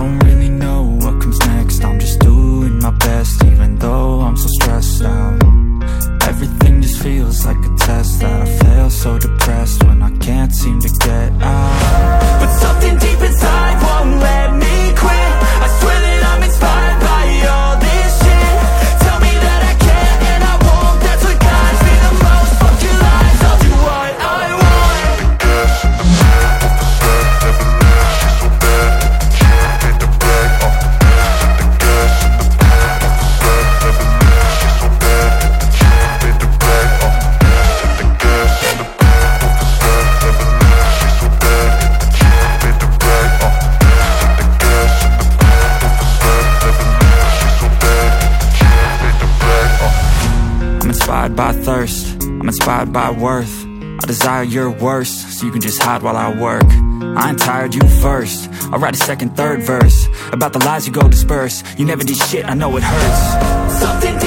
don't really know what comes next. I'm just doing my best even though I'm so stressed out. Everything just feels like a test that I fail so depressed. Inspired by thirst, I'm inspired by worth. I desire your worst, so you can just hide while I work. I ain't tired, you first. I'll write a second, third verse. About the lies you go disperse. You never did shit, I know it hurts. Something